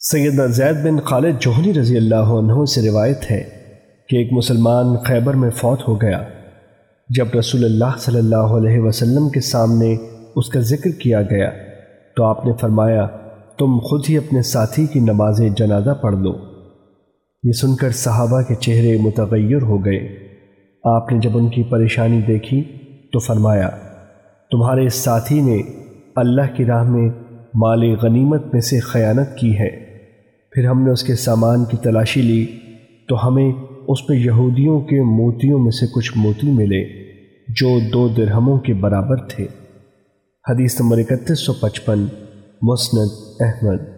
سیدنا زید بن خالد جوہنی رضی اللہ عنہ سے روایت ہے کہ ایک مسلمان خیبر میں فوت ہو گیا۔ جب رسول اللہ صلی اللہ علیہ وسلم کے سامنے اس کا ذکر کیا گیا تو آپ نے فرمایا، تم خود ہی اپنے ساتھی کی نماز جنازہ پڑھ لو۔ یہ سن کر صحابہ کے چہرے متغیر ہو گئے۔ آپ نے جب ان کی پریشانی دیکھی تو فرمایا، تمہارے ساتھی نے اللہ کی راہ میں مال غنیمت میں سے خیانت کی ہے۔ پھر ہم نے اس کے سامان کی تلاشی لی تو ہمیں اس میں یہودیوں کے موتیوں میں سے کچھ موتی ملے جو دو درہموں کے برابر تھے۔ حدیث نمبر اکتیس سو پچپن، مسند احمد۔